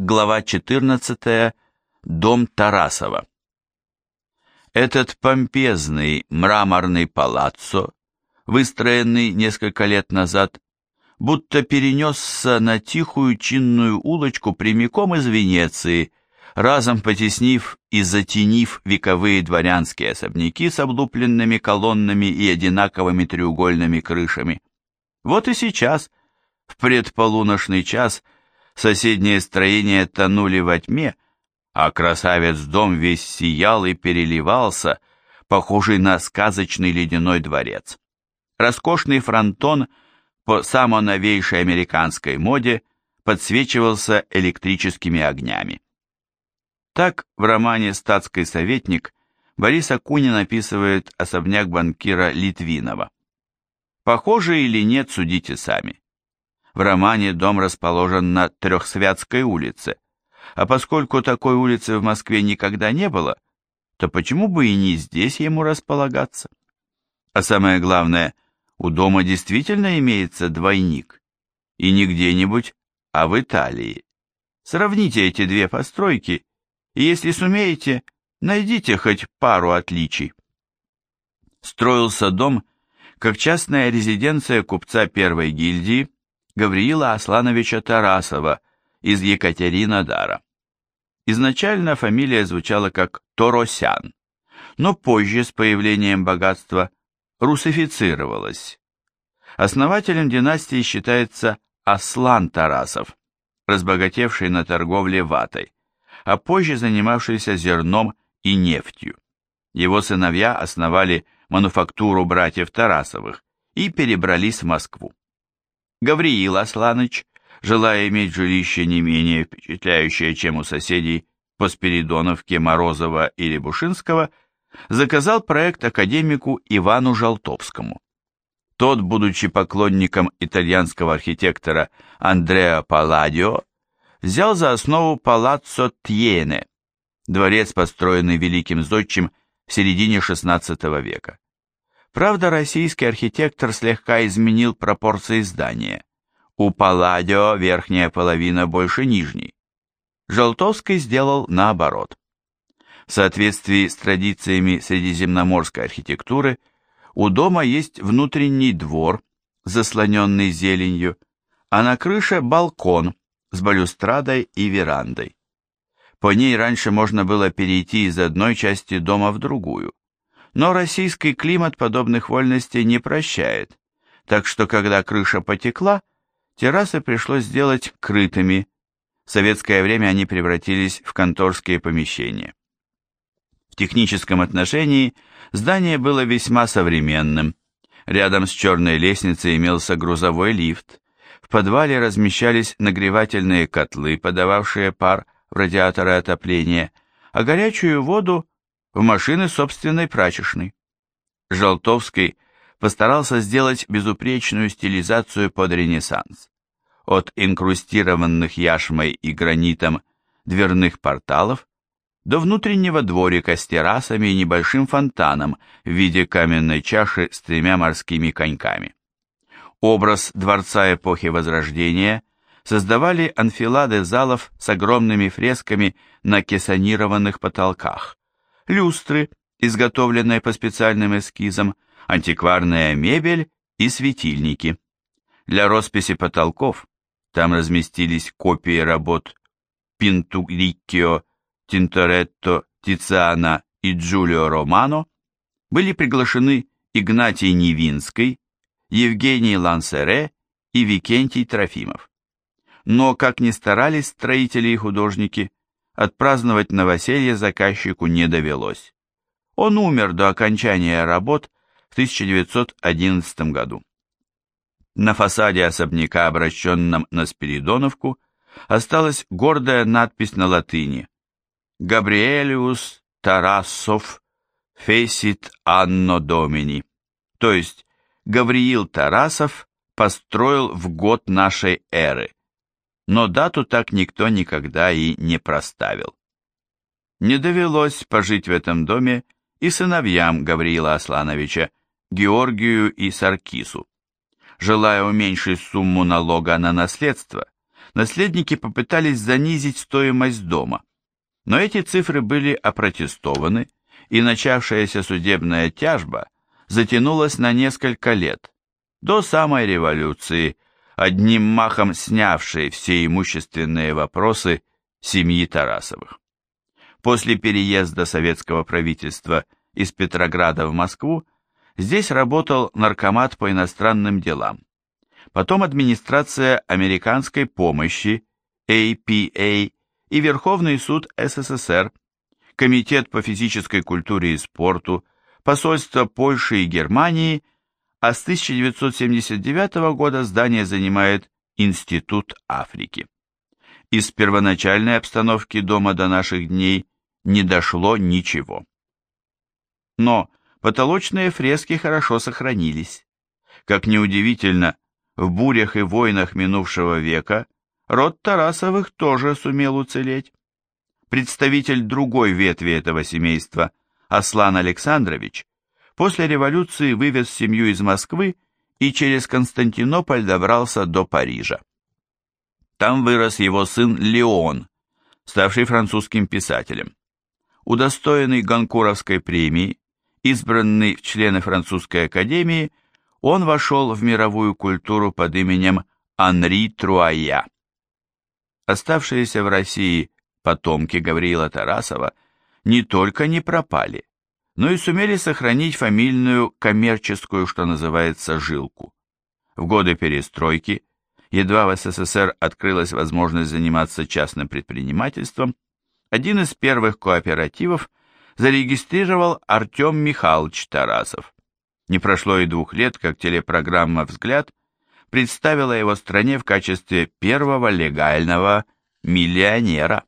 глава 14, дом Тарасова. Этот помпезный мраморный палаццо, выстроенный несколько лет назад, будто перенесся на тихую чинную улочку прямиком из Венеции, разом потеснив и затенив вековые дворянские особняки с облупленными колоннами и одинаковыми треугольными крышами. Вот и сейчас, в предполуношный час, соседние строения тонули во тьме, а красавец-дом весь сиял и переливался, похожий на сказочный ледяной дворец. Роскошный фронтон по самоновейшей американской моде подсвечивался электрическими огнями. Так в романе «Статский советник» Борис Акунин описывает особняк банкира Литвинова. Похоже или нет, судите сами. В романе дом расположен на Трехсвятской улице, а поскольку такой улицы в Москве никогда не было, то почему бы и не здесь ему располагаться? А самое главное, у дома действительно имеется двойник. И не где-нибудь, а в Италии. Сравните эти две постройки и если сумеете, найдите хоть пару отличий. Строился дом как частная резиденция купца первой гильдии Гавриила Аслановича Тарасова из Екатеринодара. Изначально фамилия звучала как Торосян, но позже с появлением богатства русифицировалась. Основателем династии считается Аслан Тарасов, разбогатевший на торговле ватой а позже занимавшийся зерном и нефтью. Его сыновья основали мануфактуру братьев Тарасовых и перебрались в Москву. Гавриил Асланыч, желая иметь жилище не менее впечатляющее, чем у соседей по Спиридоновке, Морозова или Бушинского, заказал проект академику Ивану Жалтовскому. Тот, будучи поклонником итальянского архитектора Андреа Палладио, взял за основу Палаццо Тьене, дворец, построенный великим зодчим в середине XVI века. Правда, российский архитектор слегка изменил пропорции здания. У Палладио верхняя половина больше нижней. Желтовский сделал наоборот. В соответствии с традициями средиземноморской архитектуры, у дома есть внутренний двор, заслоненный зеленью, а на крыше балкон, с балюстрадой и верандой. По ней раньше можно было перейти из одной части дома в другую. Но российский климат подобных вольностей не прощает, так что когда крыша потекла, террасы пришлось сделать крытыми. В советское время они превратились в конторские помещения. В техническом отношении здание было весьма современным. Рядом с черной лестницей имелся грузовой лифт, в подвале размещались нагревательные котлы, подававшие пар в радиаторы отопления, а горячую воду в машины собственной прачечной. Желтовский постарался сделать безупречную стилизацию под Ренессанс. От инкрустированных яшмой и гранитом дверных порталов до внутреннего дворика с террасами и небольшим фонтаном в виде каменной чаши с тремя морскими коньками. Образ дворца эпохи Возрождения создавали анфилады залов с огромными фресками на кессонированных потолках, люстры, изготовленные по специальным эскизам, антикварная мебель и светильники. Для росписи потолков там разместились копии работ Пинтуриккио, Тинторетто, Тициана и Джулио Романо, были приглашены Игнатий Невинский, Евгений Лансере и Викентий Трофимов. Но, как ни старались строители и художники, отпраздновать новоселье заказчику не довелось. Он умер до окончания работ в 1911 году. На фасаде особняка, обращенном на Спиридоновку, осталась гордая надпись на латыни «Габриэлиус Тарасов фесит анно домини», то есть Гавриил Тарасов построил в год нашей эры, но дату так никто никогда и не проставил. Не довелось пожить в этом доме и сыновьям Гавриила Аслановича, Георгию и Саркису. Желая уменьшить сумму налога на наследство, наследники попытались занизить стоимость дома, но эти цифры были опротестованы, и начавшаяся судебная тяжба затянулась на несколько лет, до самой революции, одним махом снявшей все имущественные вопросы семьи Тарасовых. После переезда советского правительства из Петрограда в Москву здесь работал наркомат по иностранным делам. Потом администрация американской помощи, APA, и Верховный суд СССР, Комитет по физической культуре и спорту, посольство Польши и Германии, а с 1979 года здание занимает Институт Африки. Из первоначальной обстановки дома до наших дней не дошло ничего. Но потолочные фрески хорошо сохранились. Как неудивительно, в бурях и войнах минувшего века род Тарасовых тоже сумел уцелеть. Представитель другой ветви этого семейства, Аслан Александрович, после революции вывез семью из Москвы и через Константинополь добрался до Парижа. Там вырос его сын Леон, ставший французским писателем. Удостоенный Гонкуровской премии, избранный в члены французской академии, он вошел в мировую культуру под именем Анри Труая. Оставшиеся в России потомки Гавриила Тарасова не только не пропали, но и сумели сохранить фамильную коммерческую, что называется, жилку. В годы перестройки, едва в СССР открылась возможность заниматься частным предпринимательством, один из первых кооперативов зарегистрировал Артем Михайлович Тарасов. Не прошло и двух лет, как телепрограмма «Взгляд» представила его стране в качестве первого легального миллионера.